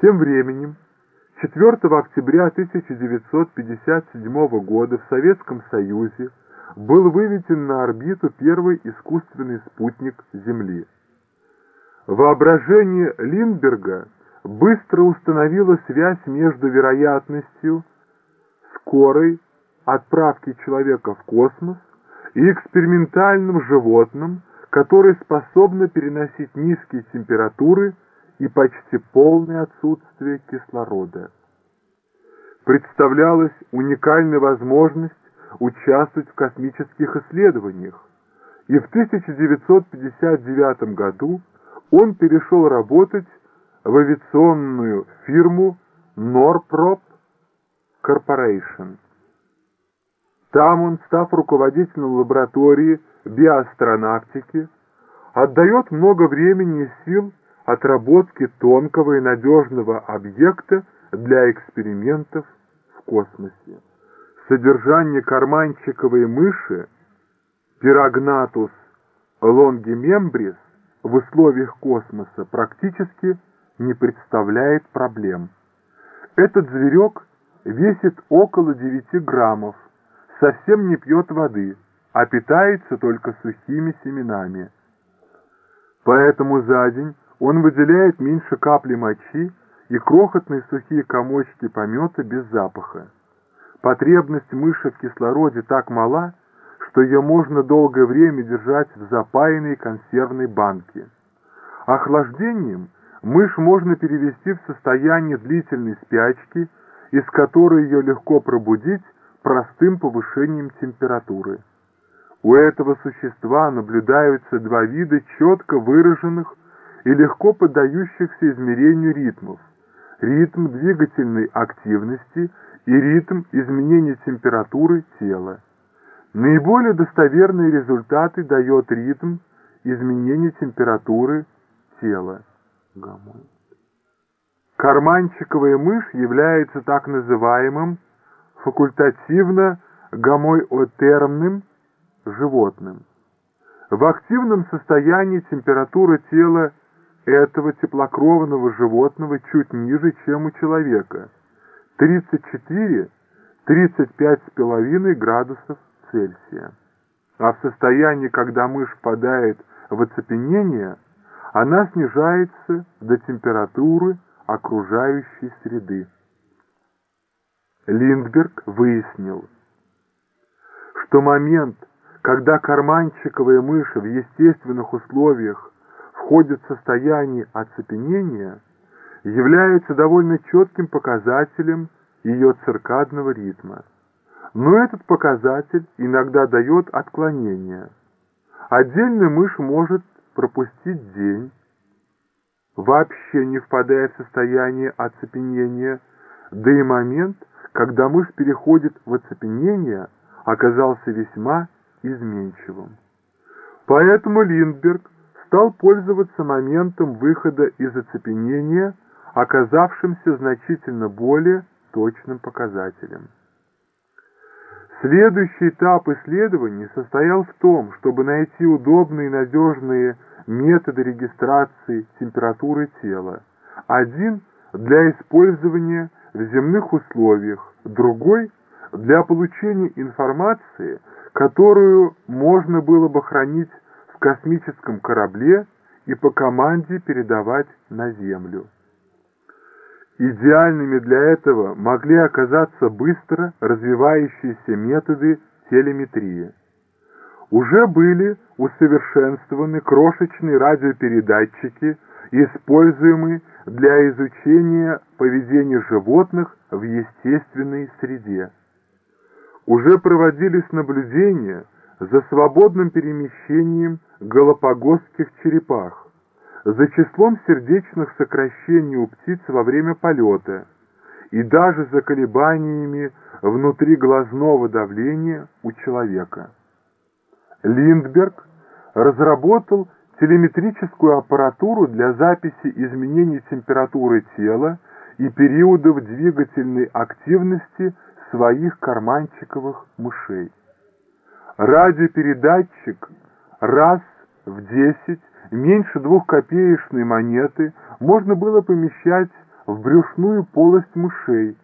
Тем временем, 4 октября 1957 года в Советском Союзе был выведен на орбиту первый искусственный спутник Земли. Воображение Линдберга быстро установило связь между вероятностью скорой отправки человека в космос и экспериментальным животным, которое способно переносить низкие температуры и почти полное отсутствие кислорода. Представлялась уникальная возможность участвовать в космических исследованиях, и в 1959 году он перешел работать в авиационную фирму Norprop Corporation. Там он, став руководителем лаборатории биоастронавтики, отдает много времени и сил отработке тонкого и надежного объекта для экспериментов в космосе. Содержание карманчиковой мыши Пирогнатус лонгимембрис в условиях космоса практически не представляет проблем. Этот зверек весит около 9 граммов, совсем не пьет воды, а питается только сухими семенами. Поэтому за день он выделяет меньше капли мочи и крохотные сухие комочки помета без запаха. Потребность мыши в кислороде так мала, что ее можно долгое время держать в запаянной консервной банке. Охлаждением мышь можно перевести в состояние длительной спячки, из которой ее легко пробудить простым повышением температуры. У этого существа наблюдаются два вида четко выраженных и легко поддающихся измерению ритмов. Ритм двигательной активности и ритм изменения температуры тела. Наиболее достоверные результаты дает ритм изменения температуры тела. Карманчиковая мышь является так называемым факультативно гомоэотермным животным. В активном состоянии температура тела этого теплокровного животного чуть ниже, чем у человека – 34-35,5 градусов Цельсия. А в состоянии, когда мышь впадает в оцепенение, она снижается до температуры окружающей среды. Линдберг выяснил, что момент, когда карманчиковая мышь в естественных условиях входит в состояние оцепенения, является довольно четким показателем ее циркадного ритма. Но этот показатель иногда дает отклонение. Отдельная мышь может пропустить день, вообще не впадая в состояние оцепенения, да и момент, когда мышь переходит в оцепенение, оказался весьма изменчивым. Поэтому Линдберг стал пользоваться моментом выхода из оцепенения, оказавшимся значительно более точным показателем. Следующий этап исследований состоял в том, чтобы найти удобные и надежные методы регистрации температуры тела. Один для использования в земных условиях, другой для получения информации, которую можно было бы хранить в космическом корабле и по команде передавать на Землю. Идеальными для этого могли оказаться быстро развивающиеся методы телеметрии. Уже были усовершенствованы крошечные радиопередатчики, используемые для изучения поведения животных в естественной среде. Уже проводились наблюдения за свободным перемещением галапагосских черепах, за числом сердечных сокращений у птиц во время полета и даже за колебаниями внутри глазного давления у человека. Линдберг разработал телеметрическую аппаратуру для записи изменений температуры тела и периодов двигательной активности своих карманчиковых мышей. Радиопередатчик раз в 10 меньше двухкопеечной монеты можно было помещать в брюшную полость мышей,